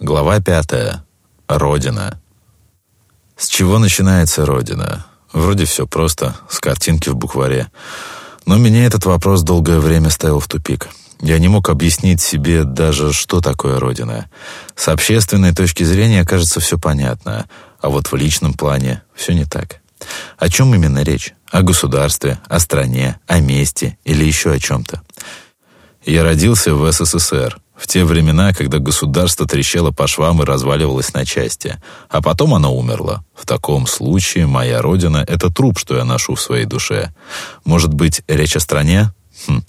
Глава пятая. Родина. С чего начинается Родина? Вроде все просто, с картинки в букваре. Но меня этот вопрос долгое время ставил в тупик. Я не мог объяснить себе даже, что такое Родина. С общественной точки зрения, кажется, все понятно, а вот в личном плане все не так. О чем именно речь? О государстве, о стране, о месте или еще о чем-то? Я родился в СССР, в те времена, когда государство трещало по швам и разваливалось на части, а потом оно умерло. В таком случае моя родина — это труп, что я ношу в своей душе. Может быть, речь о стране? Хм.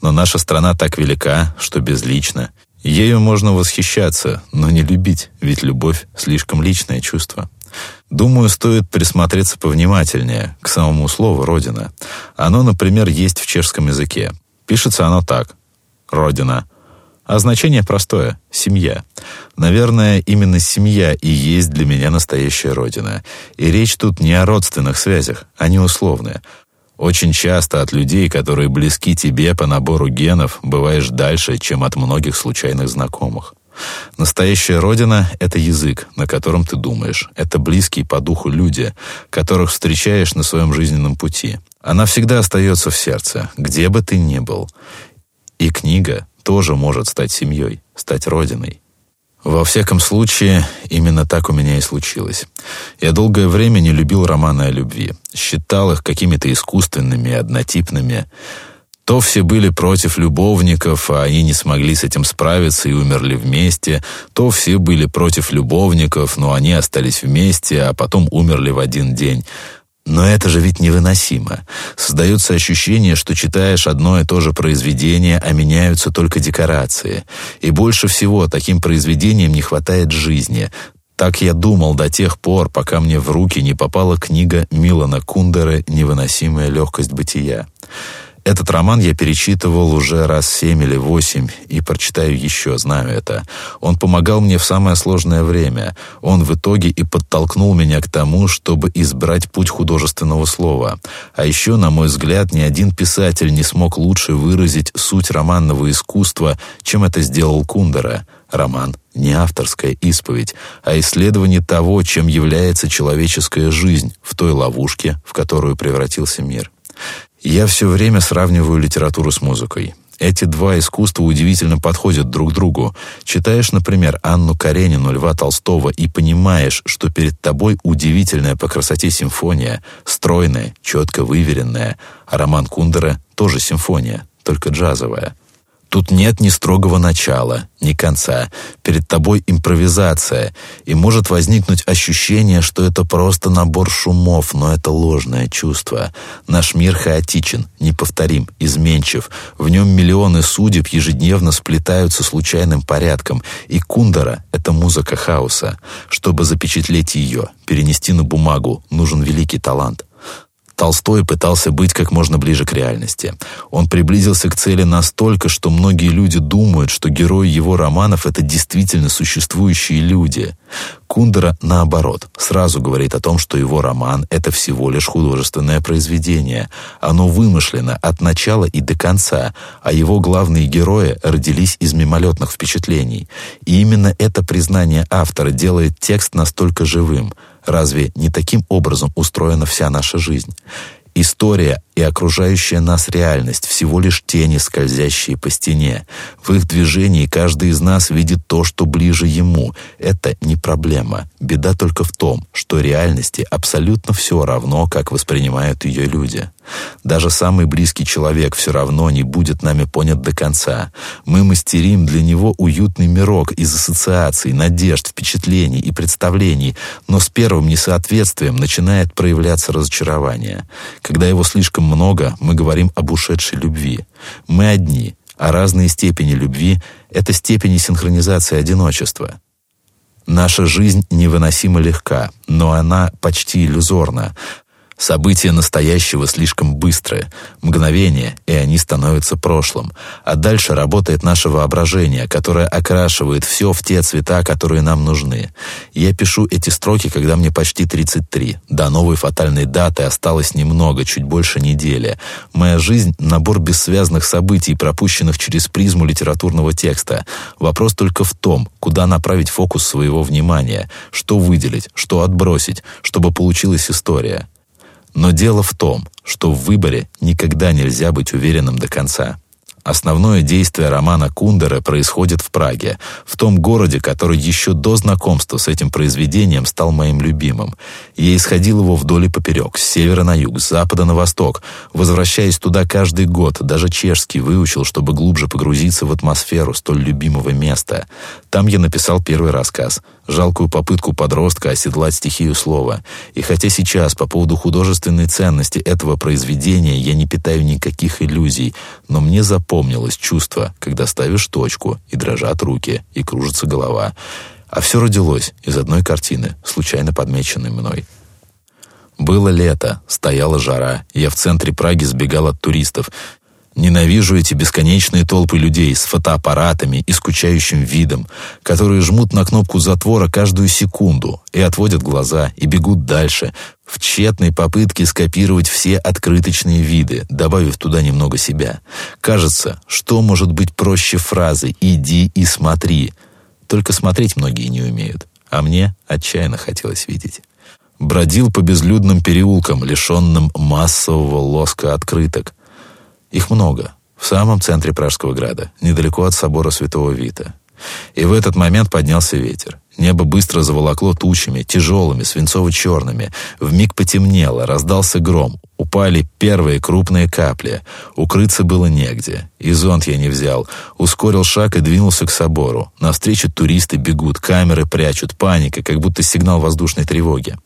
Но наша страна так велика, что безлично. Ею можно восхищаться, но не любить, ведь любовь — слишком личное чувство. Думаю, стоит присмотреться повнимательнее к самому слову «родина». Оно, например, есть в чешском языке. Пишется оно так «родина», а значение простое — семья. Наверное, именно семья и есть для меня настоящая родина. И речь тут не о родственных связях, они условные. Очень часто от людей, которые близки тебе по набору генов, бываешь дальше, чем от многих случайных знакомых. Настоящая родина — это язык, на котором ты думаешь. Это близкие по духу люди, которых встречаешь на своем жизненном пути. Она всегда остается в сердце, где бы ты ни был. И книга тоже может стать семьей, стать родиной. Во всяком случае, именно так у меня и случилось. Я долгое время не любил романы о любви, считал их какими-то искусственными, однотипными. То все были против любовников, а они не смогли с этим справиться и умерли вместе, то все были против любовников, но они остались вместе, а потом умерли в один день. Но это же ведь невыносимо. Создается ощущение, что читаешь одно и то же произведение, а меняются только декорации. И больше всего таким произведениям не хватает жизни. Так я думал до тех пор, пока мне в руки не попала книга Милана Кундера «Невыносимая легкость бытия». Этот роман я перечитывал уже раз семь или восемь и прочитаю еще, знаю это. Он помогал мне в самое сложное время. Он в итоге и подтолкнул меня к тому, чтобы избрать путь художественного слова. А еще, на мой взгляд, ни один писатель не смог лучше выразить суть романного искусства, чем это сделал Кундера. Роман — не авторская исповедь, а исследование того, чем является человеческая жизнь в той ловушке, в которую превратился мир. Я все время сравниваю литературу с музыкой. Эти два искусства удивительно подходят друг другу. Читаешь, например, Анну Каренину, Льва Толстого и понимаешь, что перед тобой удивительная по красоте симфония, стройная, четко выверенная, а роман Кундера тоже симфония, только джазовая. Тут нет ни строгого начала, ни конца. Перед тобой импровизация, и может возникнуть ощущение, что это просто набор шумов, но это ложное чувство. Наш мир хаотичен, неповторим, изменчив. В нем миллионы судеб ежедневно сплетаются случайным порядком, и Кундера — это музыка хаоса. Чтобы запечатлеть ее, перенести на бумагу, нужен великий талант — Толстой пытался быть как можно ближе к реальности. Он приблизился к цели настолько, что многие люди думают, что герои его романов — это действительно существующие люди. Кундера, наоборот, сразу говорит о том, что его роман — это всего лишь художественное произведение. Оно вымышлено от начала и до конца, а его главные герои родились из мимолетных впечатлений. И именно это признание автора делает текст настолько живым — Разве не таким образом устроена вся наша жизнь? История и окружающая нас реальность всего лишь тени, скользящие по стене. В их движении каждый из нас видит то, что ближе ему. Это не проблема. Беда только в том, что реальности абсолютно все равно, как воспринимают ее люди. Даже самый близкий человек все равно не будет нами понят до конца. Мы мастерим для него уютный мирок из ассоциаций, надежд, впечатлений и представлений, но с первым несоответствием начинает проявляться разочарование. Когда его слишком много мы говорим об ушедшей любви. Мы одни, а разные степени любви — это степени синхронизации одиночества. Наша жизнь невыносимо легка, но она почти иллюзорна. События настоящего слишком быстрые, мгновения, и они становятся прошлым. А дальше работает наше воображение, которое окрашивает все в те цвета, которые нам нужны. Я пишу эти строки, когда мне почти 33. До новой фатальной даты осталось немного, чуть больше недели. Моя жизнь — набор бессвязных событий, пропущенных через призму литературного текста. Вопрос только в том, куда направить фокус своего внимания, что выделить, что отбросить, чтобы получилась история. Но дело в том, что в выборе никогда нельзя быть уверенным до конца. Основное действие романа Кундера происходит в Праге, в том городе, который еще до знакомства с этим произведением стал моим любимым. Я исходил его вдоль и поперек, с севера на юг, с запада на восток, возвращаясь туда каждый год, даже чешский выучил, чтобы глубже погрузиться в атмосферу столь любимого места. Там я написал первый рассказ — жалкую попытку подростка оседлать стихию слова. И хотя сейчас по поводу художественной ценности этого произведения я не питаю никаких иллюзий, но мне запомнилось чувство, когда ставишь точку, и дрожат руки, и кружится голова. А все родилось из одной картины, случайно подмеченной мной. Было лето, стояла жара, я в центре Праги сбегал от туристов, Ненавижу эти бесконечные толпы людей с фотоаппаратами и скучающим видом, которые жмут на кнопку затвора каждую секунду и отводят глаза и бегут дальше, в тщетной попытке скопировать все открыточные виды, добавив туда немного себя. Кажется, что может быть проще фразы «иди и смотри». Только смотреть многие не умеют, а мне отчаянно хотелось видеть. Бродил по безлюдным переулкам, лишенным массового лоска открыток, их много. В самом центре Пражского града, недалеко от собора Святого Вита. И в этот момент поднялся ветер. Небо быстро заволокло тучами, тяжелыми, свинцово-черными. Вмиг потемнело, раздался гром. Упали первые крупные капли. Укрыться было негде. И зонт я не взял. Ускорил шаг и двинулся к собору. Навстречу туристы бегут, камеры прячут, паника, как будто сигнал воздушной тревоги.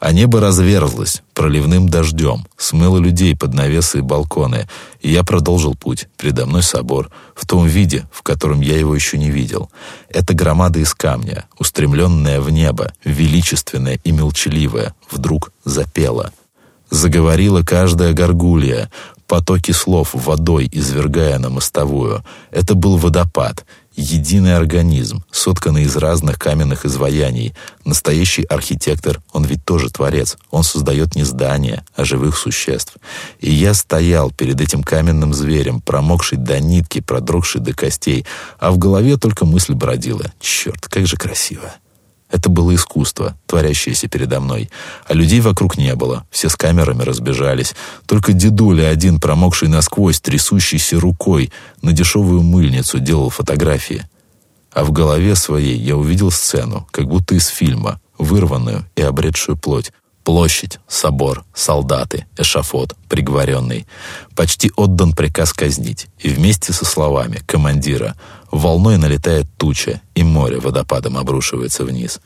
А небо разверзлось проливным дождем, смыло людей под навесы и балконы. И я продолжил путь. Передо мной собор. В том виде, в котором я его еще не видел. Это громада из камня, устремленная в небо, величественная и молчаливая, вдруг запела. Заговорила каждая горгулья, потоки слов водой извергая на мостовую. Это был водопад, единый организм, сотканный из разных каменных изваяний. Настоящий архитектор, он ведь тоже творец. Он создает не здания, а живых существ. И я стоял перед этим каменным зверем, промокший до нитки, продрогший до костей, а в голове только мысль бродила. Черт, как же красиво. Это было искусство, творящееся передо мной. А людей вокруг не было, все с камерами разбежались. Только дедуля один, промокший насквозь, трясущийся рукой, на дешевую мыльницу делал фотографии. А в голове своей я увидел сцену, как будто из фильма, вырванную и обретшую плоть. Площадь, собор, солдаты, эшафот, приговоренный. Почти отдан приказ казнить. И вместе со словами командира волной налетает туча, и море водопадом обрушивается вниз.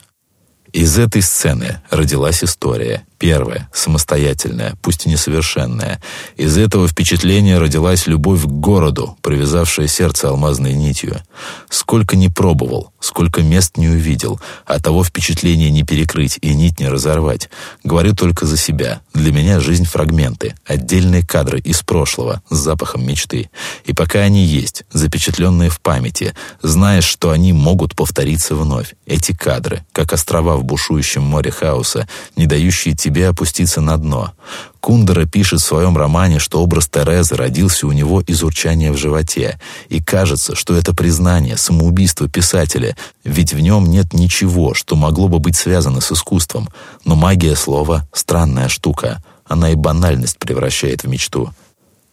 Из этой сцены родилась история, первая, самостоятельная, пусть и несовершенная. Из этого впечатления родилась любовь к городу, привязавшая сердце алмазной нитью. Сколько не пробовал, сколько мест не увидел, а того впечатления не перекрыть и нить не разорвать. Говорю только за себя. Для меня жизнь фрагменты, отдельные кадры из прошлого с запахом мечты. И пока они есть, запечатленные в памяти, знаешь, что они могут повториться вновь. Эти кадры, как острова в бушующем море хаоса, не дающие тебе опуститься на дно. Кундера пишет в своем романе, что образ Терезы родился у него из урчания в животе, и кажется, что это признание, самоубийство писателя, ведь в нем нет ничего, что могло бы быть связано с искусством. Но магия слова — странная штука, она и банальность превращает в мечту.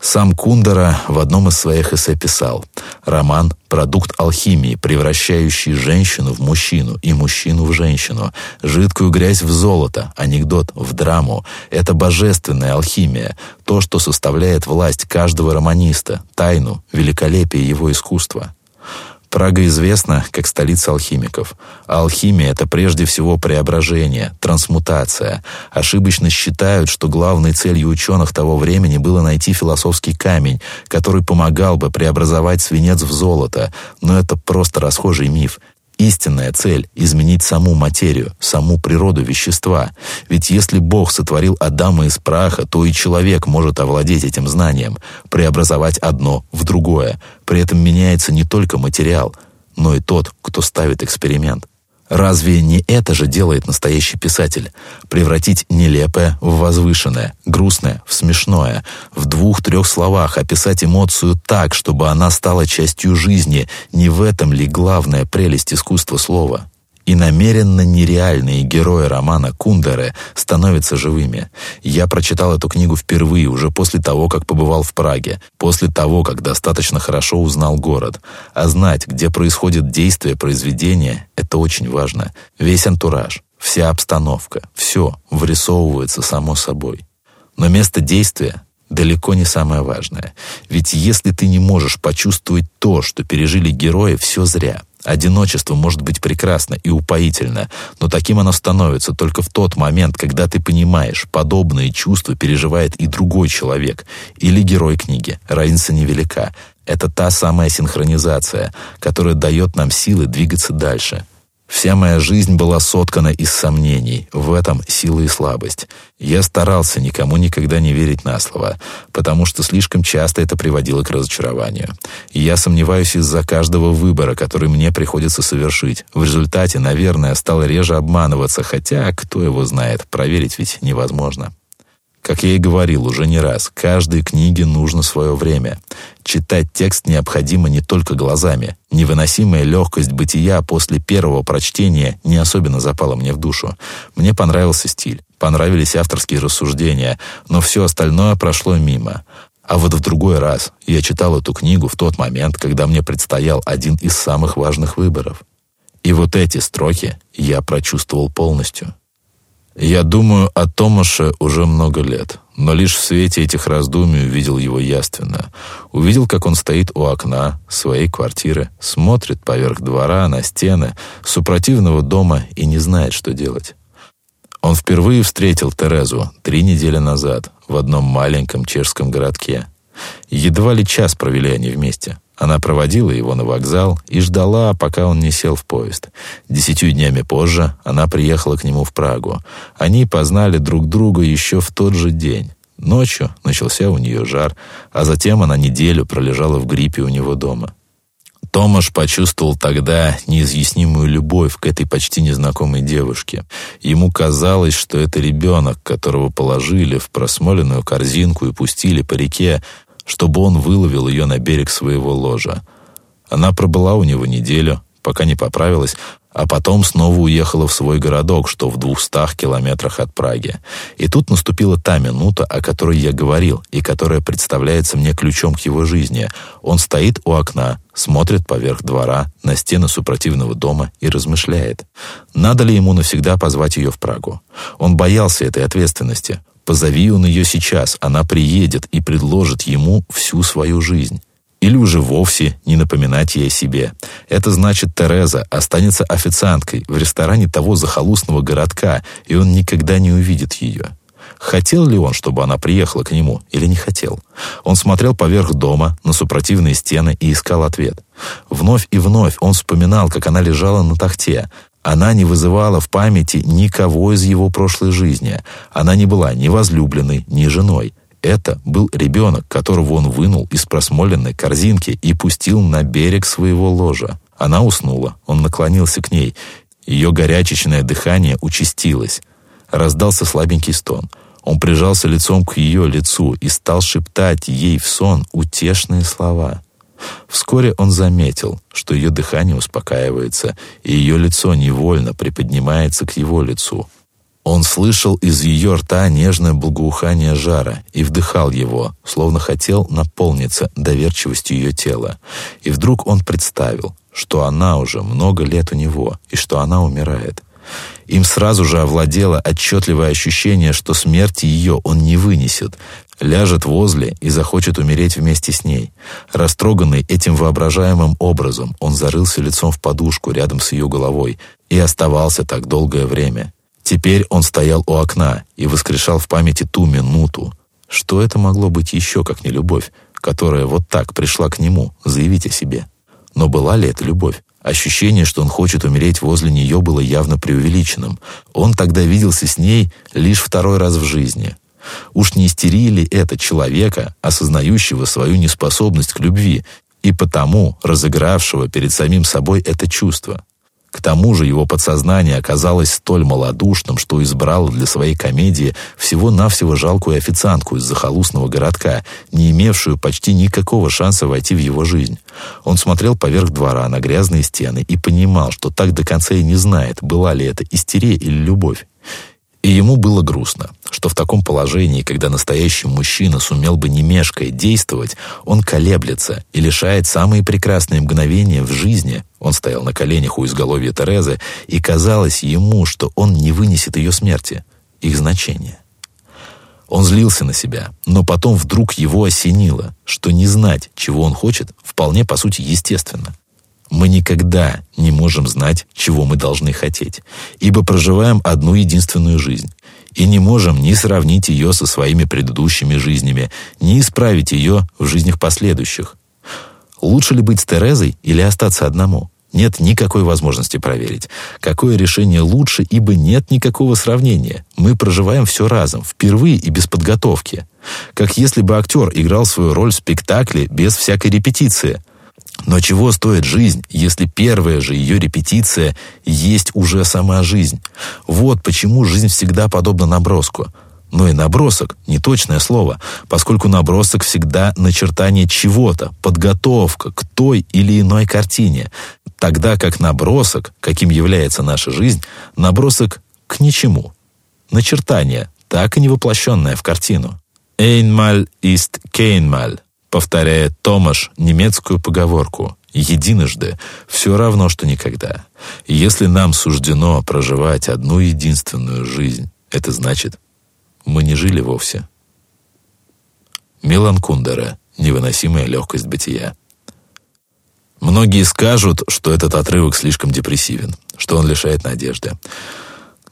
Сам Кундера в одном из своих эссе писал «Роман — продукт алхимии, превращающий женщину в мужчину и мужчину в женщину, жидкую грязь в золото, анекдот в драму. Это божественная алхимия, то, что составляет власть каждого романиста, тайну, великолепие его искусства». Прага известна как столица алхимиков. А алхимия — это прежде всего преображение, трансмутация. Ошибочно считают, что главной целью ученых того времени было найти философский камень, который помогал бы преобразовать свинец в золото. Но это просто расхожий миф. Истинная цель — изменить саму материю, саму природу вещества. Ведь если Бог сотворил Адама из праха, то и человек может овладеть этим знанием, преобразовать одно в другое. При этом меняется не только материал, но и тот, кто ставит эксперимент. Разве не это же делает настоящий писатель? Превратить нелепое в возвышенное, грустное в смешное, в двух-трех словах описать эмоцию так, чтобы она стала частью жизни. Не в этом ли главная прелесть искусства слова? И намеренно нереальные герои романа Кундеры становятся живыми. Я прочитал эту книгу впервые, уже после того, как побывал в Праге, после того, как достаточно хорошо узнал город. А знать, где происходит действие произведения, это очень важно. Весь антураж, вся обстановка, все вырисовывается само собой. Но место действия далеко не самое важное. Ведь если ты не можешь почувствовать то, что пережили герои, все зря. Одиночество может быть прекрасно и упоительно, но таким оно становится только в тот момент, когда ты понимаешь, подобные чувства переживает и другой человек, или герой книги. Разница невелика. Это та самая синхронизация, которая дает нам силы двигаться дальше. Вся моя жизнь была соткана из сомнений, в этом сила и слабость. Я старался никому никогда не верить на слово, потому что слишком часто это приводило к разочарованию. И я сомневаюсь из-за каждого выбора, который мне приходится совершить. В результате, наверное, стал реже обманываться, хотя, кто его знает, проверить ведь невозможно. Как я и говорил уже не раз, каждой книге нужно свое время. Читать текст необходимо не только глазами. Невыносимая легкость бытия после первого прочтения не особенно запала мне в душу. Мне понравился стиль, понравились авторские рассуждения, но все остальное прошло мимо. А вот в другой раз я читал эту книгу в тот момент, когда мне предстоял один из самых важных выборов. И вот эти строки я прочувствовал полностью. Я думаю о Томаше уже много лет, но лишь в свете этих раздумий увидел его яственно. Увидел, как он стоит у окна своей квартиры, смотрит поверх двора на стены супротивного дома и не знает, что делать. Он впервые встретил Терезу три недели назад в одном маленьком чешском городке. Едва ли час провели они вместе. Она проводила его на вокзал и ждала, пока он не сел в поезд. Десятью днями позже она приехала к нему в Прагу. Они познали друг друга еще в тот же день. Ночью начался у нее жар, а затем она неделю пролежала в гриппе у него дома. Томаш почувствовал тогда неизъяснимую любовь к этой почти незнакомой девушке. Ему казалось, что это ребенок, которого положили в просмоленную корзинку и пустили по реке, чтобы он выловил ее на берег своего ложа. Она пробыла у него неделю, пока не поправилась, а потом снова уехала в свой городок, что в двухстах километрах от Праги. И тут наступила та минута, о которой я говорил, и которая представляется мне ключом к его жизни. Он стоит у окна, смотрит поверх двора, на стены супротивного дома и размышляет. Надо ли ему навсегда позвать ее в Прагу? Он боялся этой ответственности. Позови он ее сейчас, она приедет и предложит ему всю свою жизнь. Или уже вовсе не напоминать ей о себе. Это значит, Тереза останется официанткой в ресторане того захолустного городка, и он никогда не увидит ее. Хотел ли он, чтобы она приехала к нему, или не хотел? Он смотрел поверх дома, на супротивные стены и искал ответ. Вновь и вновь он вспоминал, как она лежала на тахте, она не вызывала в памяти никого из его прошлой жизни. Она не была ни возлюбленной, ни женой. Это был ребенок, которого он вынул из просмоленной корзинки и пустил на берег своего ложа. Она уснула, он наклонился к ней. Ее горячечное дыхание участилось. Раздался слабенький стон. Он прижался лицом к ее лицу и стал шептать ей в сон утешные слова — Вскоре он заметил, что ее дыхание успокаивается, и ее лицо невольно приподнимается к его лицу. Он слышал из ее рта нежное благоухание жара и вдыхал его, словно хотел наполниться доверчивостью ее тела. И вдруг он представил, что она уже много лет у него, и что она умирает. Им сразу же овладело отчетливое ощущение, что смерти ее он не вынесет, ляжет возле и захочет умереть вместе с ней. Растроганный этим воображаемым образом, он зарылся лицом в подушку рядом с ее головой и оставался так долгое время. Теперь он стоял у окна и воскрешал в памяти ту минуту. Что это могло быть еще, как не любовь, которая вот так пришла к нему заявить о себе? Но была ли это любовь? Ощущение, что он хочет умереть возле нее, было явно преувеличенным. Он тогда виделся с ней лишь второй раз в жизни. Уж не истерия ли это человека, осознающего свою неспособность к любви, и потому разыгравшего перед самим собой это чувство? К тому же его подсознание оказалось столь малодушным, что избрало для своей комедии всего-навсего жалкую официантку из захолустного городка, не имевшую почти никакого шанса войти в его жизнь. Он смотрел поверх двора на грязные стены и понимал, что так до конца и не знает, была ли это истерия или любовь. И ему было грустно, что в таком положении, когда настоящий мужчина сумел бы не мешкая действовать, он колеблется и лишает самые прекрасные мгновения в жизни. Он стоял на коленях у изголовья Терезы, и казалось ему, что он не вынесет ее смерти, их значения. Он злился на себя, но потом вдруг его осенило, что не знать, чего он хочет, вполне по сути естественно. Мы никогда не можем знать, чего мы должны хотеть, ибо проживаем одну единственную жизнь и не можем ни сравнить ее со своими предыдущими жизнями, ни исправить ее в жизнях последующих. Лучше ли быть с Терезой или остаться одному? Нет никакой возможности проверить, какое решение лучше, ибо нет никакого сравнения. Мы проживаем все разом, впервые и без подготовки. Как если бы актер играл свою роль в спектакле без всякой репетиции. Но чего стоит жизнь, если первая же ее репетиция есть уже сама жизнь? Вот почему жизнь всегда подобна наброску. Но и набросок — неточное слово, поскольку набросок всегда начертание чего-то, подготовка к той или иной картине, тогда как набросок, каким является наша жизнь, набросок к ничему. Начертание, так и не воплощенное в картину. «Einmal ist keinmal» повторяет Томаш немецкую поговорку «единожды все равно, что никогда». Если нам суждено проживать одну единственную жизнь, это значит, мы не жили вовсе. Милан Кундера «Невыносимая легкость бытия». Многие скажут, что этот отрывок слишком депрессивен, что он лишает надежды.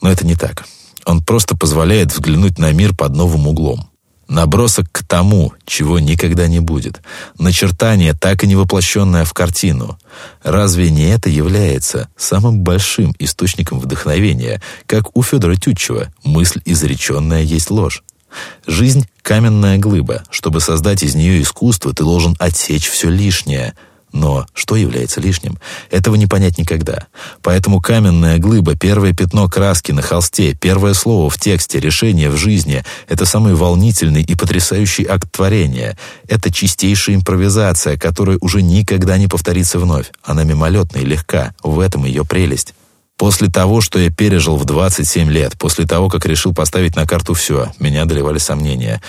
Но это не так. Он просто позволяет взглянуть на мир под новым углом. Набросок к тому, чего никогда не будет. Начертание, так и не воплощенное в картину. Разве не это является самым большим источником вдохновения, как у Федора Тютчева «мысль изреченная есть ложь»? Жизнь — каменная глыба. Чтобы создать из нее искусство, ты должен отсечь все лишнее — но что является лишним? Этого не понять никогда. Поэтому каменная глыба, первое пятно краски на холсте, первое слово в тексте, решение в жизни — это самый волнительный и потрясающий акт творения. Это чистейшая импровизация, которая уже никогда не повторится вновь. Она мимолетна и легка. В этом ее прелесть. После того, что я пережил в 27 лет, после того, как решил поставить на карту все, меня одолевали сомнения.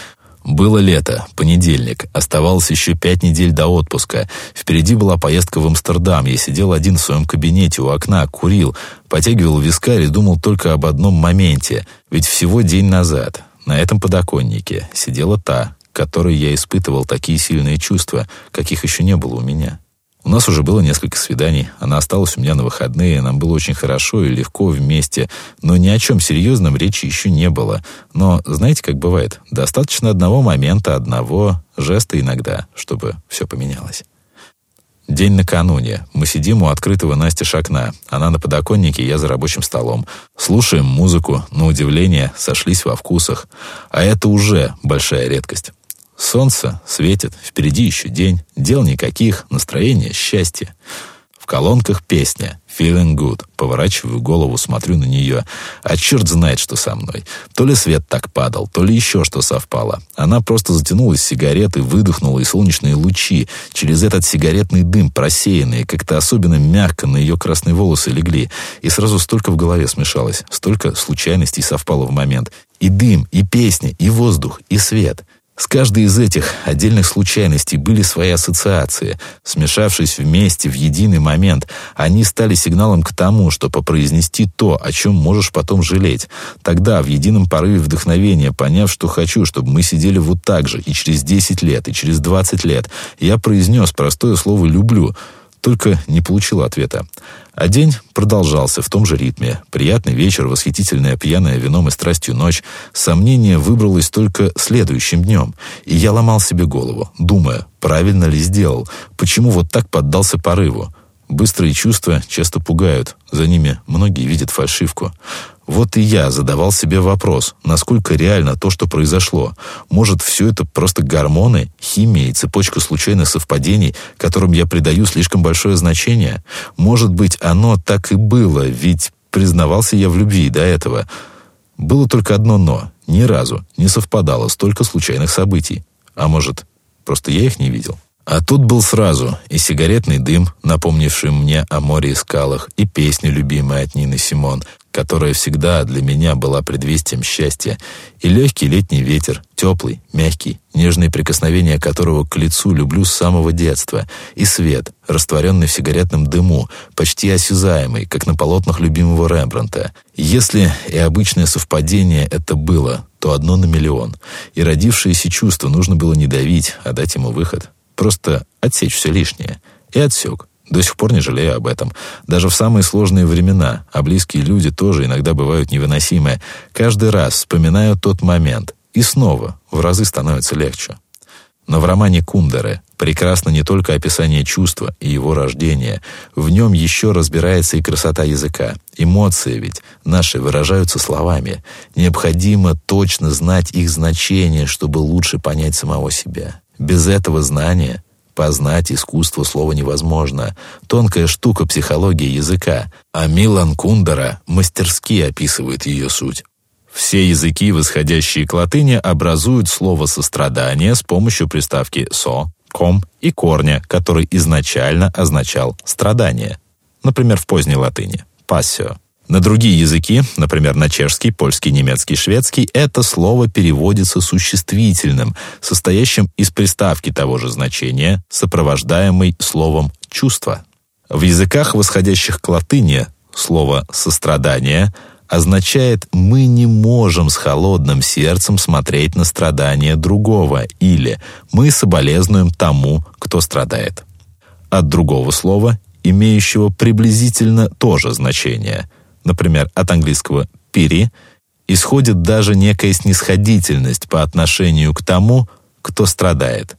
Было лето, понедельник, оставалось еще пять недель до отпуска. Впереди была поездка в Амстердам. Я сидел один в своем кабинете у окна, курил, потягивал вискарь и думал только об одном моменте. Ведь всего день назад на этом подоконнике сидела та, которой я испытывал такие сильные чувства, каких еще не было у меня. У нас уже было несколько свиданий, она осталась у меня на выходные, нам было очень хорошо и легко вместе, но ни о чем серьезном речи еще не было. Но знаете, как бывает, достаточно одного момента, одного жеста иногда, чтобы все поменялось. День накануне. Мы сидим у открытого настежь окна. Она на подоконнике, я за рабочим столом. Слушаем музыку, на удивление, сошлись во вкусах. А это уже большая редкость. Солнце светит, впереди еще день, дел никаких, настроение счастье. В колонках песня «Feeling good». Поворачиваю голову, смотрю на нее. А черт знает, что со мной. То ли свет так падал, то ли еще что совпало. Она просто затянулась сигаретой, выдохнула, и солнечные лучи через этот сигаретный дым, просеянные, как-то особенно мягко на ее красные волосы легли. И сразу столько в голове смешалось, столько случайностей совпало в момент. И дым, и песня, и воздух, и свет — с каждой из этих отдельных случайностей были свои ассоциации. Смешавшись вместе в единый момент, они стали сигналом к тому, чтобы произнести то, о чем можешь потом жалеть. Тогда, в едином порыве вдохновения, поняв, что хочу, чтобы мы сидели вот так же и через 10 лет, и через 20 лет, я произнес простое слово «люблю», только не получил ответа. А день продолжался в том же ритме. Приятный вечер, восхитительная пьяная вином и страстью ночь. Сомнение выбралось только следующим днем. И я ломал себе голову, думая, правильно ли сделал, почему вот так поддался порыву. Быстрые чувства часто пугают, за ними многие видят фальшивку. Вот и я задавал себе вопрос, насколько реально то, что произошло. Может, все это просто гормоны, химия и цепочка случайных совпадений, которым я придаю слишком большое значение? Может быть, оно так и было, ведь признавался я в любви до этого. Было только одно «но». Ни разу не совпадало столько случайных событий. А может, просто я их не видел? А тут был сразу и сигаретный дым, напомнивший мне о море и скалах, и песня, любимая от Нины Симон, которая всегда для меня была предвестием счастья, и легкий летний ветер, теплый, мягкий, нежные прикосновения которого к лицу люблю с самого детства, и свет, растворенный в сигаретном дыму, почти осязаемый, как на полотнах любимого Рембранта. Если и обычное совпадение это было, то одно на миллион, и родившееся чувство нужно было не давить, а дать ему выход. Просто отсечь все лишнее. И отсек. До сих пор не жалею об этом. Даже в самые сложные времена, а близкие люди тоже иногда бывают невыносимые, каждый раз вспоминаю тот момент, и снова в разы становится легче. Но в романе Кундеры прекрасно не только описание чувства и его рождения. В нем еще разбирается и красота языка. Эмоции ведь наши выражаются словами. Необходимо точно знать их значение, чтобы лучше понять самого себя. Без этого знания познать искусство слова невозможно. Тонкая штука психологии языка, а Милан Кундера мастерски описывает ее суть. Все языки, восходящие к латыни, образуют слово «сострадание» с помощью приставки «со», «ком» и корня, который изначально означал «страдание». Например, в поздней латыни «пассио». На другие языки, например, на чешский, польский, немецкий, шведский, это слово переводится существительным, состоящим из приставки того же значения, сопровождаемой словом «чувство». В языках, восходящих к латыни, слово «сострадание» означает «мы не можем с холодным сердцем смотреть на страдания другого» или «мы соболезнуем тому, кто страдает». От другого слова, имеющего приблизительно то же значение – например, от английского «pity», исходит даже некая снисходительность по отношению к тому, кто страдает.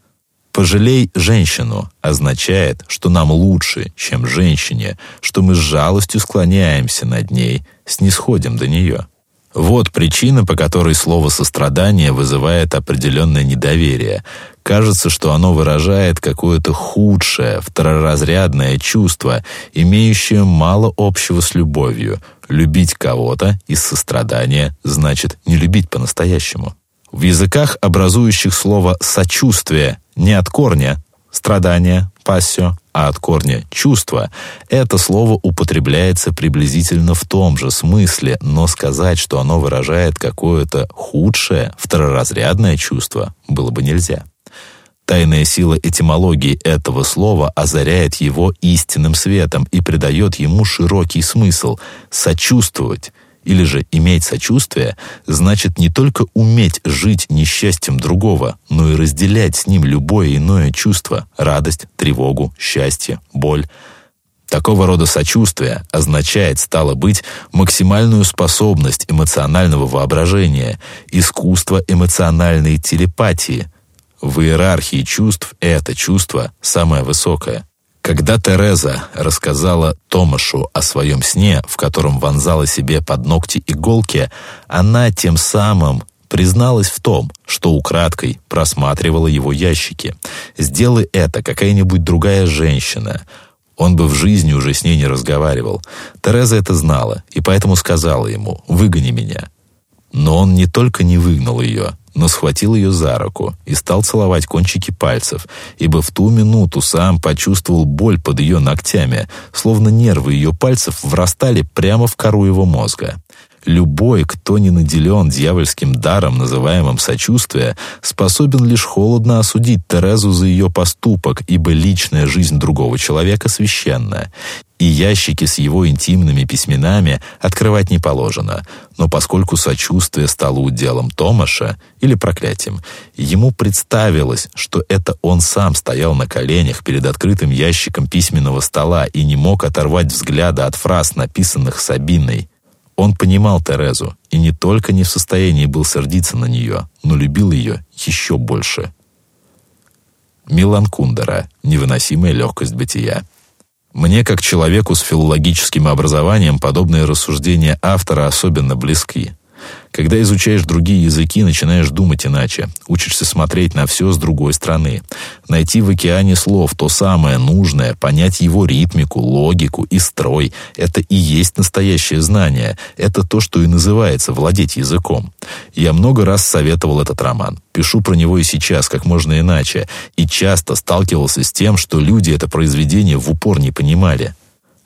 «Пожалей женщину» означает, что нам лучше, чем женщине, что мы с жалостью склоняемся над ней, снисходим до нее. Вот причина, по которой слово «сострадание» вызывает определенное недоверие. Кажется, что оно выражает какое-то худшее, второразрядное чувство, имеющее мало общего с любовью. Любить кого-то из сострадания значит не любить по-настоящему. В языках, образующих слово «сочувствие» не от корня «страдание», «пассио», а от корня «чувство», это слово употребляется приблизительно в том же смысле, но сказать, что оно выражает какое-то худшее, второразрядное чувство, было бы нельзя. Тайная сила этимологии этого слова озаряет его истинным светом и придает ему широкий смысл — сочувствовать, или же иметь сочувствие значит не только уметь жить несчастьем другого, но и разделять с ним любое иное чувство — радость, тревогу, счастье, боль. Такого рода сочувствие означает, стало быть, максимальную способность эмоционального воображения, искусство эмоциональной телепатии. В иерархии чувств это чувство самое высокое. Когда Тереза рассказала Томашу о своем сне, в котором вонзала себе под ногти иголки, она тем самым призналась в том, что украдкой просматривала его ящики. Сделай это какая-нибудь другая женщина. Он бы в жизни уже с ней не разговаривал. Тереза это знала, и поэтому сказала ему «выгони меня». Но он не только не выгнал ее, но схватил ее за руку и стал целовать кончики пальцев, ибо в ту минуту сам почувствовал боль под ее ногтями, словно нервы ее пальцев врастали прямо в кору его мозга. Любой, кто не наделен дьявольским даром, называемым сочувствие, способен лишь холодно осудить Терезу за ее поступок, ибо личная жизнь другого человека священна и ящики с его интимными письменами открывать не положено. Но поскольку сочувствие стало уделом Томаша или проклятием, ему представилось, что это он сам стоял на коленях перед открытым ящиком письменного стола и не мог оторвать взгляда от фраз, написанных Сабиной. Он понимал Терезу и не только не в состоянии был сердиться на нее, но любил ее еще больше. Милан Кундера. Невыносимая легкость бытия. Мне, как человеку с филологическим образованием, подобные рассуждения автора особенно близки. Когда изучаешь другие языки, начинаешь думать иначе, учишься смотреть на все с другой стороны, найти в океане слов то самое нужное, понять его ритмику, логику и строй. Это и есть настоящее знание. Это то, что и называется владеть языком. Я много раз советовал этот роман. Пишу про него и сейчас, как можно иначе, и часто сталкивался с тем, что люди это произведение в упор не понимали.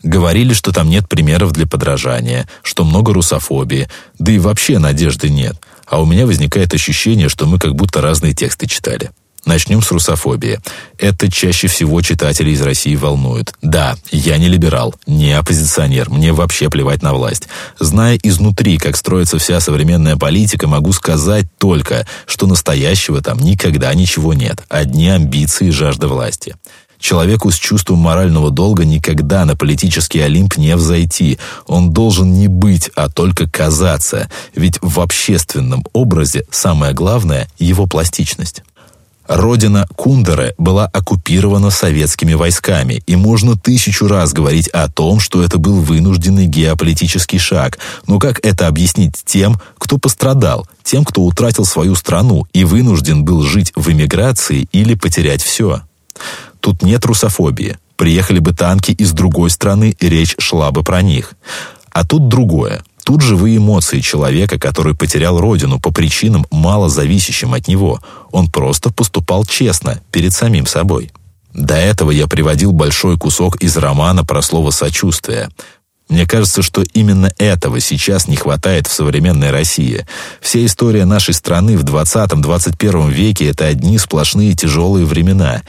Говорили, что там нет примеров для подражания, что много русофобии, да и вообще надежды нет. А у меня возникает ощущение, что мы как будто разные тексты читали. Начнем с русофобии. Это чаще всего читателей из России волнует. Да, я не либерал, не оппозиционер, мне вообще плевать на власть. Зная изнутри, как строится вся современная политика, могу сказать только, что настоящего там никогда ничего нет. Одни амбиции и жажда власти. Человеку с чувством морального долга никогда на политический Олимп не взойти. Он должен не быть, а только казаться. Ведь в общественном образе самое главное – его пластичность. Родина Кундеры была оккупирована советскими войсками, и можно тысячу раз говорить о том, что это был вынужденный геополитический шаг. Но как это объяснить тем, кто пострадал, тем, кто утратил свою страну и вынужден был жить в эмиграции или потерять все? Тут нет русофобии. Приехали бы танки из другой страны, речь шла бы про них. А тут другое. Тут живые эмоции человека, который потерял родину по причинам, мало зависящим от него. Он просто поступал честно, перед самим собой. До этого я приводил большой кусок из романа про слово «сочувствие». Мне кажется, что именно этого сейчас не хватает в современной России. Вся история нашей страны в 20-21 веке – это одни сплошные тяжелые времена.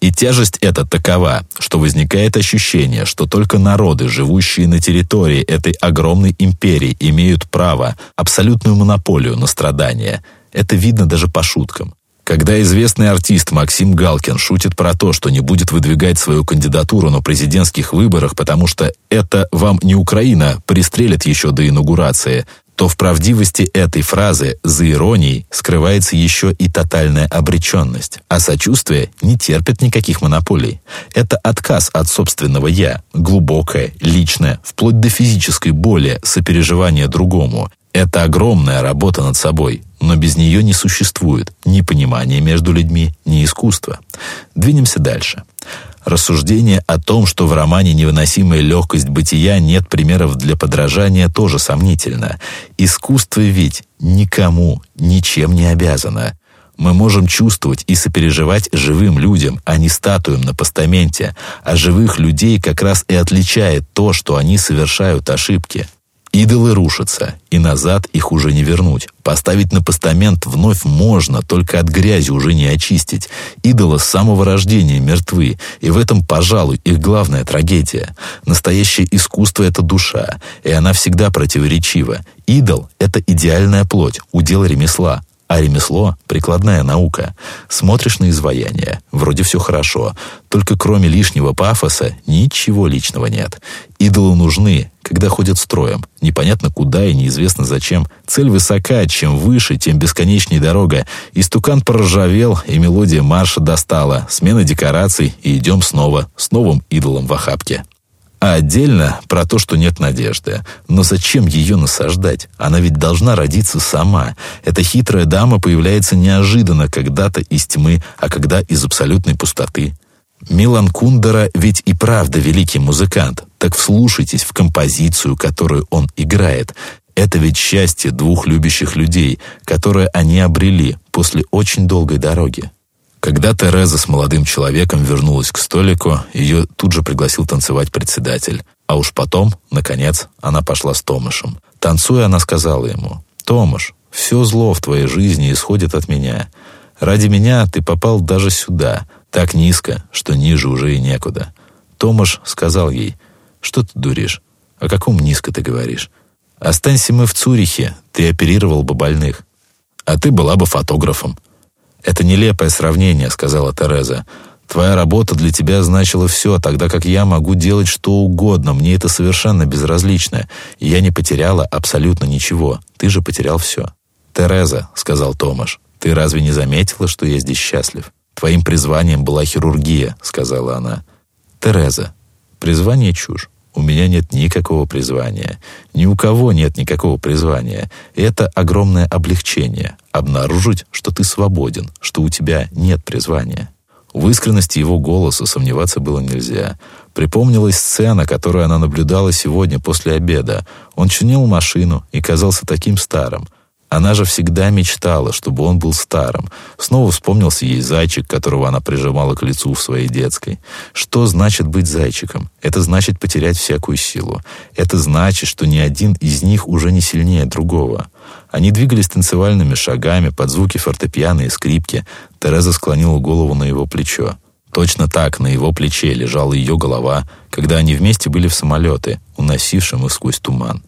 И тяжесть эта такова, что возникает ощущение, что только народы, живущие на территории этой огромной империи, имеют право, абсолютную монополию на страдания. Это видно даже по шуткам. Когда известный артист Максим Галкин шутит про то, что не будет выдвигать свою кандидатуру на президентских выборах, потому что это вам не Украина, пристрелят еще до инаугурации, то в правдивости этой фразы за иронией скрывается еще и тотальная обреченность, а сочувствие не терпит никаких монополий. Это отказ от собственного «я», глубокое, личное, вплоть до физической боли, сопереживания другому. Это огромная работа над собой, но без нее не существует ни понимания между людьми, ни искусства. Двинемся дальше. Рассуждение о том, что в романе «Невыносимая легкость бытия» нет примеров для подражания, тоже сомнительно. Искусство ведь никому ничем не обязано. Мы можем чувствовать и сопереживать живым людям, а не статуям на постаменте. А живых людей как раз и отличает то, что они совершают ошибки. Идолы рушатся, и назад их уже не вернуть. Поставить на постамент вновь можно, только от грязи уже не очистить. Идолы с самого рождения мертвы, и в этом, пожалуй, их главная трагедия. Настоящее искусство — это душа, и она всегда противоречива. Идол — это идеальная плоть, удел ремесла, а ремесло — прикладная наука. Смотришь на изваяние, вроде все хорошо, только кроме лишнего пафоса ничего личного нет. Идолы нужны, когда ходят строем. Непонятно куда и неизвестно зачем. Цель высока, чем выше, тем бесконечнее дорога. Истукан проржавел, и мелодия марша достала. Смена декораций, и идем снова, с новым идолом в охапке. А отдельно про то, что нет надежды. Но зачем ее насаждать? Она ведь должна родиться сама. Эта хитрая дама появляется неожиданно когда-то из тьмы, а когда из абсолютной пустоты. Милан Кундера ведь и правда великий музыкант. Так вслушайтесь в композицию, которую он играет. Это ведь счастье двух любящих людей, которое они обрели после очень долгой дороги. Когда Тереза с молодым человеком вернулась к столику, ее тут же пригласил танцевать председатель. А уж потом, наконец, она пошла с Томашем. Танцуя, она сказала ему, «Томаш, все зло в твоей жизни исходит от меня. Ради меня ты попал даже сюда, так низко, что ниже уже и некуда». Томаш сказал ей, «Что ты дуришь? О каком низко ты говоришь? Останься мы в Цюрихе, ты оперировал бы больных, а ты была бы фотографом». «Это нелепое сравнение», — сказала Тереза. «Твоя работа для тебя значила все, тогда как я могу делать что угодно. Мне это совершенно безразлично. И я не потеряла абсолютно ничего. Ты же потерял все». «Тереза», — сказал Томаш, — «ты разве не заметила, что я здесь счастлив?» «Твоим призванием была хирургия», — сказала она. «Тереза, Призвание — чушь. У меня нет никакого призвания. Ни у кого нет никакого призвания. Это огромное облегчение — обнаружить, что ты свободен, что у тебя нет призвания. В искренности его голоса сомневаться было нельзя. Припомнилась сцена, которую она наблюдала сегодня после обеда. Он чинил машину и казался таким старым — она же всегда мечтала, чтобы он был старым. Снова вспомнился ей зайчик, которого она прижимала к лицу в своей детской. Что значит быть зайчиком? Это значит потерять всякую силу. Это значит, что ни один из них уже не сильнее другого. Они двигались танцевальными шагами под звуки фортепиано и скрипки. Тереза склонила голову на его плечо. Точно так на его плече лежала ее голова, когда они вместе были в самолете, уносившем их сквозь туман.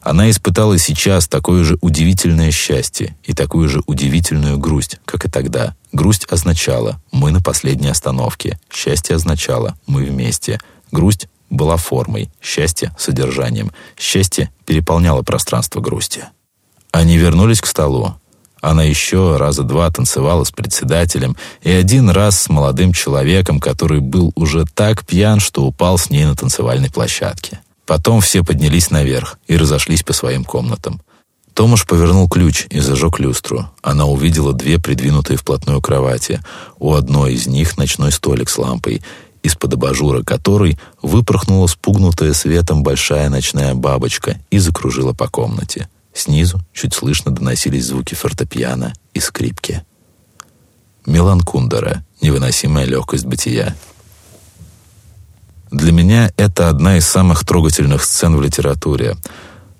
Она испытала сейчас такое же удивительное счастье и такую же удивительную грусть, как и тогда. Грусть означала «мы на последней остановке», счастье означало «мы вместе». Грусть была формой, счастье — содержанием. Счастье переполняло пространство грусти. Они вернулись к столу. Она еще раза два танцевала с председателем и один раз с молодым человеком, который был уже так пьян, что упал с ней на танцевальной площадке. Потом все поднялись наверх и разошлись по своим комнатам. Томаш повернул ключ и зажег люстру. Она увидела две придвинутые вплотную кровати. У одной из них ночной столик с лампой, из-под абажура которой выпорхнула спугнутая светом большая ночная бабочка и закружила по комнате. Снизу чуть слышно доносились звуки фортепиано и скрипки. Милан Кундера. Невыносимая легкость бытия. Для меня это одна из самых трогательных сцен в литературе.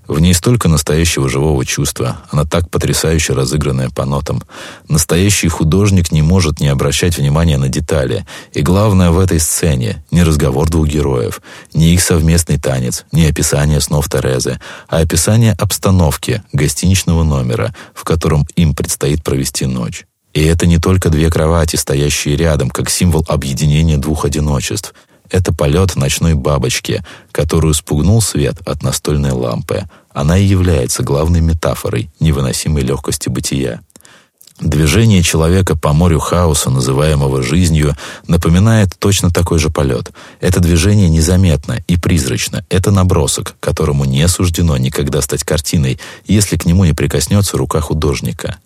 В ней столько настоящего живого чувства, она так потрясающе разыгранная по нотам. Настоящий художник не может не обращать внимания на детали. И главное в этой сцене — не разговор двух героев, не их совместный танец, не описание снов Терезы, а описание обстановки гостиничного номера, в котором им предстоит провести ночь. И это не только две кровати, стоящие рядом, как символ объединения двух одиночеств — это полет ночной бабочки, которую спугнул свет от настольной лампы. Она и является главной метафорой невыносимой легкости бытия. Движение человека по морю хаоса, называемого жизнью, напоминает точно такой же полет. Это движение незаметно и призрачно. Это набросок, которому не суждено никогда стать картиной, если к нему не прикоснется рука художника.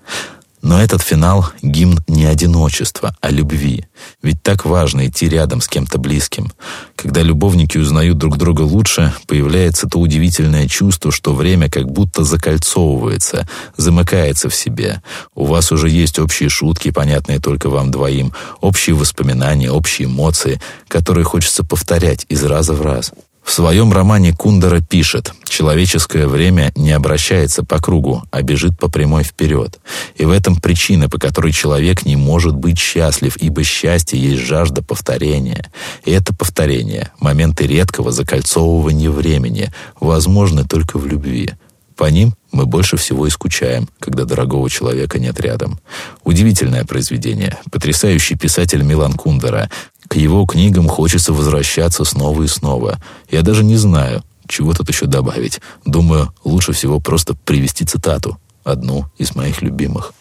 Но этот финал — гимн не одиночества, а любви. Ведь так важно идти рядом с кем-то близким. Когда любовники узнают друг друга лучше, появляется то удивительное чувство, что время как будто закольцовывается, замыкается в себе. У вас уже есть общие шутки, понятные только вам двоим, общие воспоминания, общие эмоции, которые хочется повторять из раза в раз. В своем романе Кундера пишет, человеческое время не обращается по кругу, а бежит по прямой вперед. И в этом причина, по которой человек не может быть счастлив, ибо счастье есть жажда повторения. И это повторение, моменты редкого закольцовывания времени, возможны только в любви. По ним мы больше всего и скучаем, когда дорогого человека нет рядом. Удивительное произведение. Потрясающий писатель Милан Кундера. К его книгам хочется возвращаться снова и снова. Я даже не знаю, чего тут еще добавить. Думаю, лучше всего просто привести цитату, одну из моих любимых.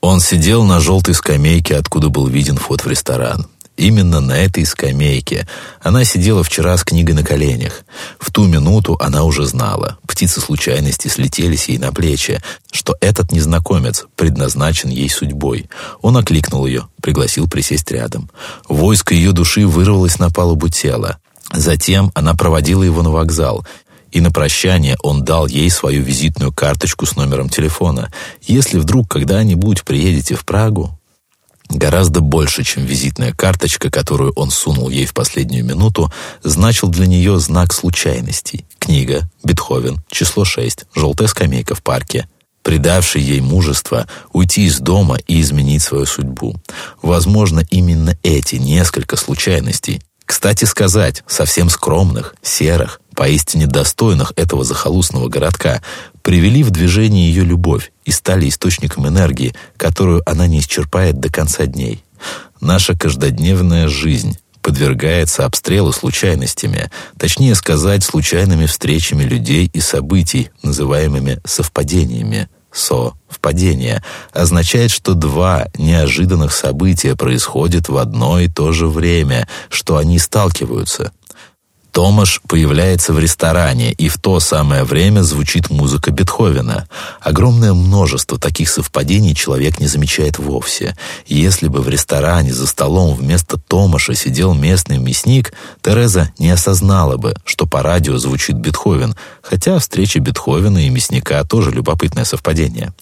Он сидел на желтой скамейке, откуда был виден вход в ресторан. Именно на этой скамейке она сидела вчера с книгой на коленях. В ту минуту она уже знала, птицы случайности слетелись ей на плечи, что этот незнакомец предназначен ей судьбой. Он окликнул ее, пригласил присесть рядом. Войско ее души вырвалось на палубу тела. Затем она проводила его на вокзал, и на прощание он дал ей свою визитную карточку с номером телефона. Если вдруг когда-нибудь приедете в Прагу, Гораздо больше, чем визитная карточка, которую он сунул ей в последнюю минуту, значил для нее знак случайностей. Книга, Бетховен, число 6, желтая скамейка в парке, придавший ей мужество уйти из дома и изменить свою судьбу. Возможно, именно эти несколько случайностей, кстати сказать, совсем скромных, серых, поистине достойных этого захолустного городка, привели в движение ее любовь и стали источником энергии, которую она не исчерпает до конца дней. Наша каждодневная жизнь подвергается обстрелу случайностями, точнее сказать, случайными встречами людей и событий, называемыми совпадениями. Совпадение означает, что два неожиданных события происходят в одно и то же время, что они сталкиваются. Томаш появляется в ресторане, и в то самое время звучит музыка Бетховена. Огромное множество таких совпадений человек не замечает вовсе. Если бы в ресторане за столом вместо Томаша сидел местный мясник, Тереза не осознала бы, что по радио звучит Бетховен, хотя встреча Бетховена и мясника тоже любопытное совпадение.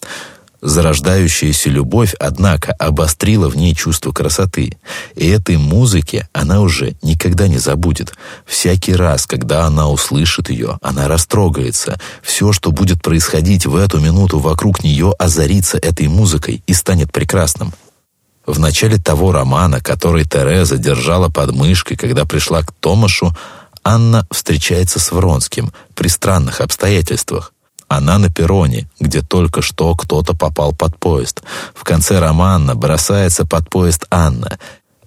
Зарождающаяся любовь, однако, обострила в ней чувство красоты. И этой музыки она уже никогда не забудет. Всякий раз, когда она услышит ее, она растрогается. Все, что будет происходить в эту минуту вокруг нее, озарится этой музыкой и станет прекрасным. В начале того романа, который Тереза держала под мышкой, когда пришла к Томашу, Анна встречается с Вронским при странных обстоятельствах. Она на перроне, где только что кто-то попал под поезд. В конце романа бросается под поезд Анна.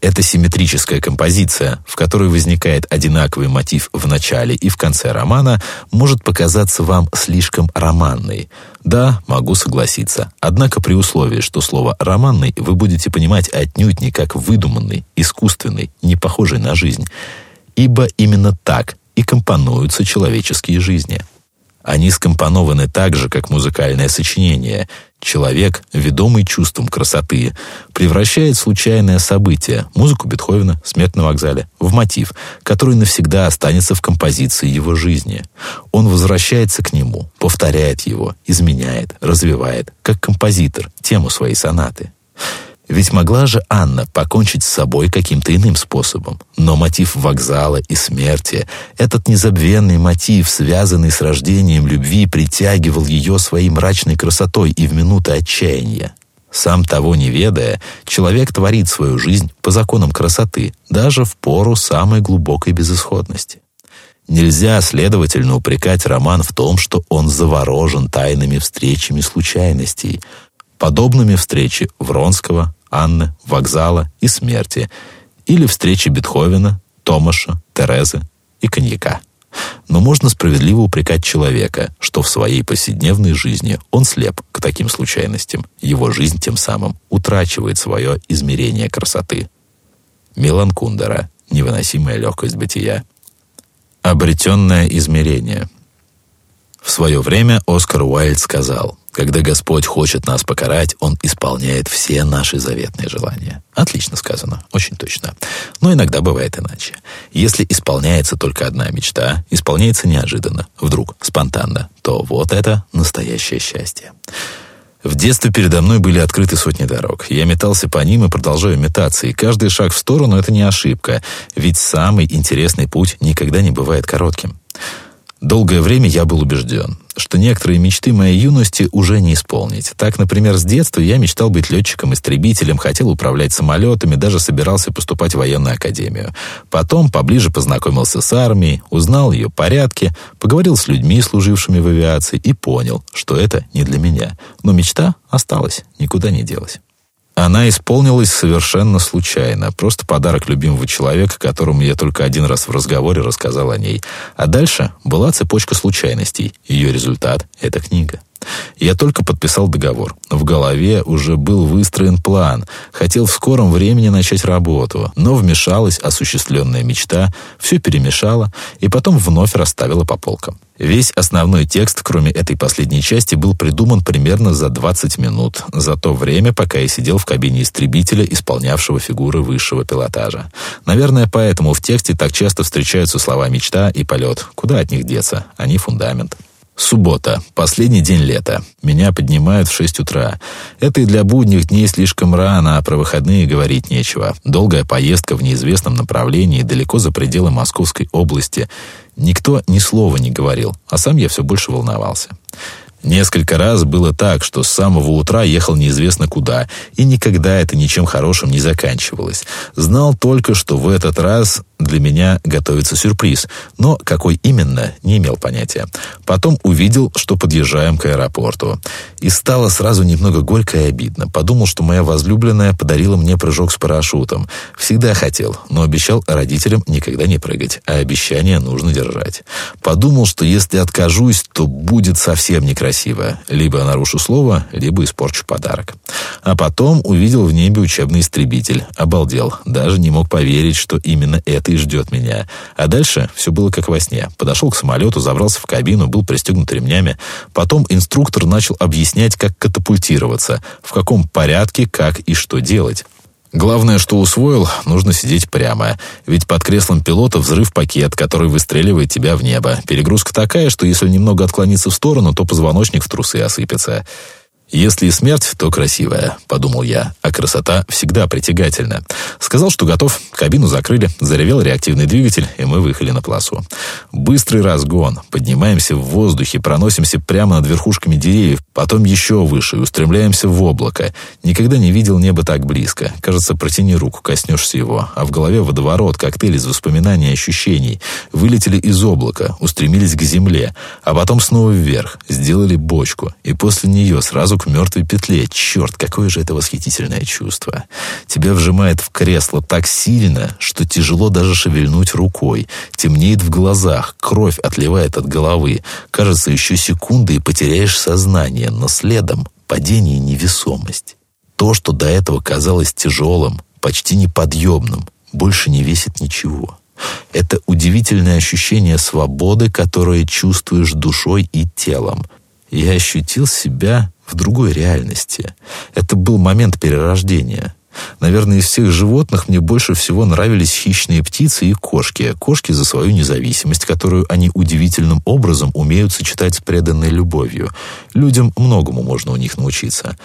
Это симметрическая композиция, в которой возникает одинаковый мотив в начале и в конце романа, может показаться вам слишком романной. Да, могу согласиться. Однако при условии, что слово «романный» вы будете понимать отнюдь не как выдуманный, искусственный, не похожий на жизнь. Ибо именно так и компонуются человеческие жизни. Они скомпонованы так же, как музыкальное сочинение. Человек, ведомый чувством красоты, превращает случайное событие, музыку Бетховена, смерть на вокзале, в мотив, который навсегда останется в композиции его жизни. Он возвращается к нему, повторяет его, изменяет, развивает, как композитор, тему своей сонаты. Ведь могла же Анна покончить с собой каким-то иным способом. Но мотив вокзала и смерти, этот незабвенный мотив, связанный с рождением любви, притягивал ее своей мрачной красотой и в минуты отчаяния. Сам того не ведая, человек творит свою жизнь по законам красоты, даже в пору самой глубокой безысходности. Нельзя, следовательно, упрекать роман в том, что он заворожен тайными встречами случайностей, подобными встрече Вронского, Анны, вокзала и смерти, или встречи Бетховена, Томаша, Терезы и коньяка. Но можно справедливо упрекать человека, что в своей повседневной жизни он слеп к таким случайностям. Его жизнь тем самым утрачивает свое измерение красоты. Милан Кундера. Невыносимая легкость бытия. Обретенное измерение. В свое время Оскар Уайльд сказал – когда Господь хочет нас покарать, Он исполняет все наши заветные желания. Отлично сказано, очень точно. Но иногда бывает иначе. Если исполняется только одна мечта, исполняется неожиданно, вдруг, спонтанно, то вот это настоящее счастье. В детстве передо мной были открыты сотни дорог. Я метался по ним и продолжаю метаться, и каждый шаг в сторону — это не ошибка, ведь самый интересный путь никогда не бывает коротким. Долгое время я был убежден, что некоторые мечты моей юности уже не исполнить. Так, например, с детства я мечтал быть летчиком-истребителем, хотел управлять самолетами, даже собирался поступать в военную академию. Потом поближе познакомился с армией, узнал ее порядки, поговорил с людьми, служившими в авиации, и понял, что это не для меня. Но мечта осталась, никуда не делась. Она исполнилась совершенно случайно, просто подарок любимого человека, которому я только один раз в разговоре рассказал о ней. А дальше была цепочка случайностей. Ее результат — эта книга. Я только подписал договор. В голове уже был выстроен план. Хотел в скором времени начать работу, но вмешалась осуществленная мечта, все перемешала и потом вновь расставила по полкам. Весь основной текст, кроме этой последней части, был придуман примерно за 20 минут, за то время, пока я сидел в кабине истребителя, исполнявшего фигуры высшего пилотажа. Наверное, поэтому в тексте так часто встречаются слова «мечта» и «полет». Куда от них деться? Они фундамент. Суббота. Последний день лета. Меня поднимают в 6 утра. Это и для будних дней слишком рано, а про выходные говорить нечего. Долгая поездка в неизвестном направлении, далеко за пределы Московской области. Никто ни слова не говорил, а сам я все больше волновался. Несколько раз было так, что с самого утра ехал неизвестно куда, и никогда это ничем хорошим не заканчивалось. Знал только, что в этот раз для меня готовится сюрприз, но какой именно, не имел понятия. Потом увидел, что подъезжаем к аэропорту. И стало сразу немного горько и обидно. Подумал, что моя возлюбленная подарила мне прыжок с парашютом. Всегда хотел, но обещал родителям никогда не прыгать, а обещание нужно держать. Подумал, что если откажусь, то будет совсем некрасиво. Либо нарушу слово, либо испорчу подарок. А потом увидел в небе учебный истребитель. Обалдел. Даже не мог поверить, что именно это это и ждет меня. А дальше все было как во сне. Подошел к самолету, забрался в кабину, был пристегнут ремнями. Потом инструктор начал объяснять, как катапультироваться, в каком порядке, как и что делать. Главное, что усвоил, нужно сидеть прямо. Ведь под креслом пилота взрыв-пакет, который выстреливает тебя в небо. Перегрузка такая, что если немного отклониться в сторону, то позвоночник в трусы осыпется. «Если и смерть, то красивая», — подумал я, а красота всегда притягательна. Сказал, что готов, кабину закрыли, заревел реактивный двигатель, и мы выехали на полосу. Быстрый разгон, поднимаемся в воздухе, проносимся прямо над верхушками деревьев, потом еще выше и устремляемся в облако. Никогда не видел небо так близко. Кажется, протяни руку, коснешься его, а в голове водоворот, коктейль из воспоминаний и ощущений. Вылетели из облака, устремились к земле, а потом снова вверх, сделали бочку, и после нее сразу сразу к мертвой петле. Черт, какое же это восхитительное чувство. Тебя вжимает в кресло так сильно, что тяжело даже шевельнуть рукой. Темнеет в глазах, кровь отливает от головы. Кажется, еще секунды и потеряешь сознание, но следом падение и невесомость. То, что до этого казалось тяжелым, почти неподъемным, больше не весит ничего. Это удивительное ощущение свободы, которое чувствуешь душой и телом. Я ощутил себя в другой реальности. Это был момент перерождения. Наверное, из всех животных мне больше всего нравились хищные птицы и кошки. Кошки за свою независимость, которую они удивительным образом умеют сочетать с преданной любовью. Людям многому можно у них научиться.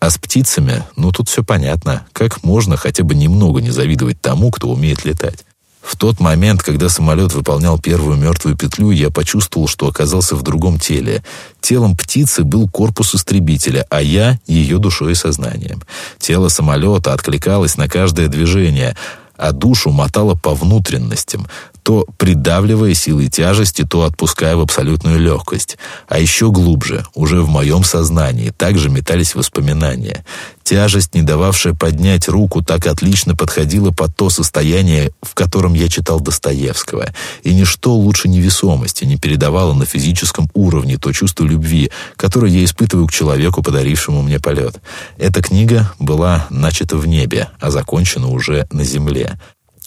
А с птицами, ну тут все понятно. Как можно хотя бы немного не завидовать тому, кто умеет летать? В тот момент, когда самолет выполнял первую мертвую петлю, я почувствовал, что оказался в другом теле. Телом птицы был корпус истребителя, а я — ее душой и сознанием. Тело самолета откликалось на каждое движение — а душу мотало по внутренностям, то придавливая силой тяжести, то отпуская в абсолютную легкость. А еще глубже, уже в моем сознании, также метались воспоминания. Тяжесть, не дававшая поднять руку, так отлично подходила под то состояние, в котором я читал Достоевского. И ничто лучше невесомости не передавало на физическом уровне то чувство любви, которое я испытываю к человеку, подарившему мне полет. Эта книга была начата в небе, а закончена уже на земле.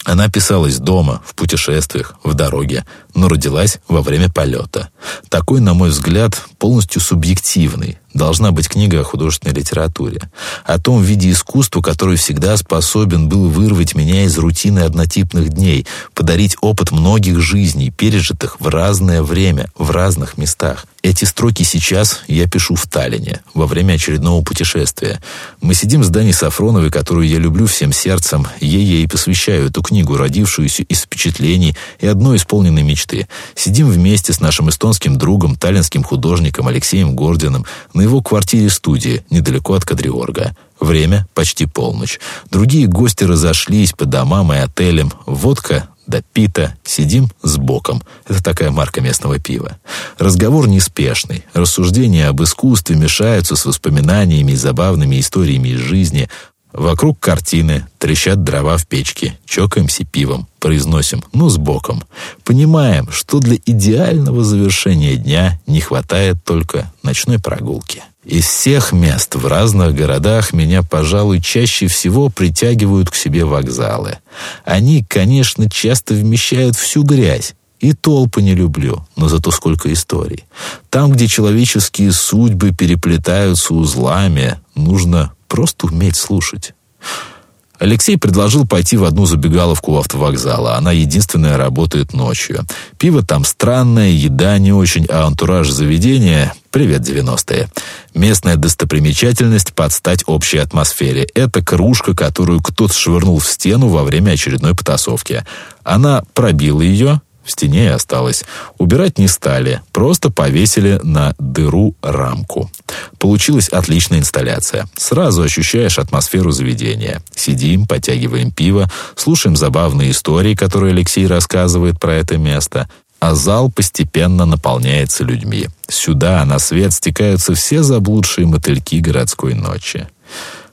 Она писалась дома, в путешествиях, в дороге, но родилась во время полета. Такой, на мой взгляд, полностью субъективный, должна быть книга о художественной литературе. О том виде искусства, который всегда способен был вырвать меня из рутины однотипных дней, подарить опыт многих жизней, пережитых в разное время, в разных местах. Эти строки сейчас я пишу в Таллине, во время очередного путешествия. Мы сидим с Даней Сафроновой, которую я люблю всем сердцем, ей я и посвящаю эту книгу, родившуюся из впечатлений и одной исполненной мечты. Сидим вместе с нашим эстонским другом, таллинским художником Алексеем Гординым, на его квартире-студии, недалеко от Кадриорга. Время почти полночь. Другие гости разошлись по домам и отелям. Водка допита, сидим с боком. Это такая марка местного пива. Разговор неспешный. Рассуждения об искусстве мешаются с воспоминаниями и забавными историями из жизни. Вокруг картины, трещат дрова в печке, чокаемся пивом, произносим «ну с боком». Понимаем, что для идеального завершения дня не хватает только ночной прогулки. Из всех мест в разных городах меня, пожалуй, чаще всего притягивают к себе вокзалы. Они, конечно, часто вмещают всю грязь, и толпы не люблю, но зато сколько историй. Там, где человеческие судьбы переплетаются узлами, нужно просто уметь слушать. Алексей предложил пойти в одну забегаловку у автовокзала. Она единственная работает ночью. Пиво там странное, еда не очень, а антураж заведения — привет, 90-е. Местная достопримечательность под стать общей атмосфере. Это кружка, которую кто-то швырнул в стену во время очередной потасовки. Она пробила ее, в стене и осталось. Убирать не стали, просто повесили на дыру рамку. Получилась отличная инсталляция. Сразу ощущаешь атмосферу заведения. Сидим, потягиваем пиво, слушаем забавные истории, которые Алексей рассказывает про это место а зал постепенно наполняется людьми. Сюда, на свет, стекаются все заблудшие мотыльки городской ночи.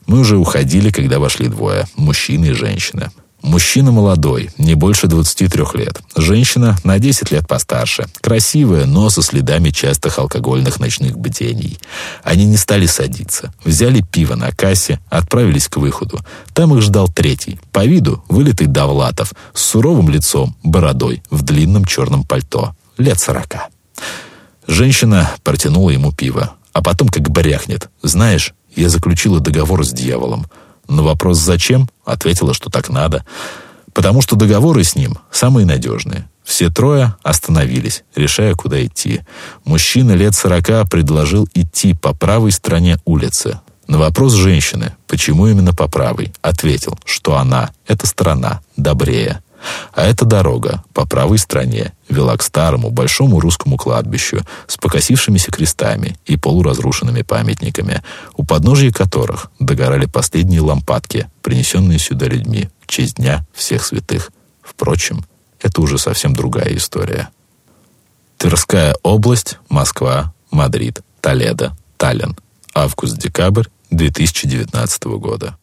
Мы уже уходили, когда вошли двое, мужчина и женщина. Мужчина молодой, не больше 23 лет. Женщина на 10 лет постарше. Красивая, но со следами частых алкогольных ночных бдений. Они не стали садиться. Взяли пиво на кассе, отправились к выходу. Там их ждал третий. По виду вылитый Довлатов, с суровым лицом, бородой, в длинном черном пальто. Лет сорока. Женщина протянула ему пиво, а потом как бряхнет. «Знаешь, я заключила договор с дьяволом. На вопрос «зачем?» ответила, что так надо. Потому что договоры с ним самые надежные. Все трое остановились, решая, куда идти. Мужчина лет сорока предложил идти по правой стороне улицы. На вопрос женщины, почему именно по правой, ответил, что она, эта сторона, добрее. А эта дорога по правой стороне вела к старому большому русскому кладбищу с покосившимися крестами и полуразрушенными памятниками, у подножия которых догорали последние лампадки, принесенные сюда людьми в честь Дня всех святых. Впрочем, это уже совсем другая история. Тверская область, Москва, Мадрид, Толедо, Таллин. Август-декабрь 2019 года.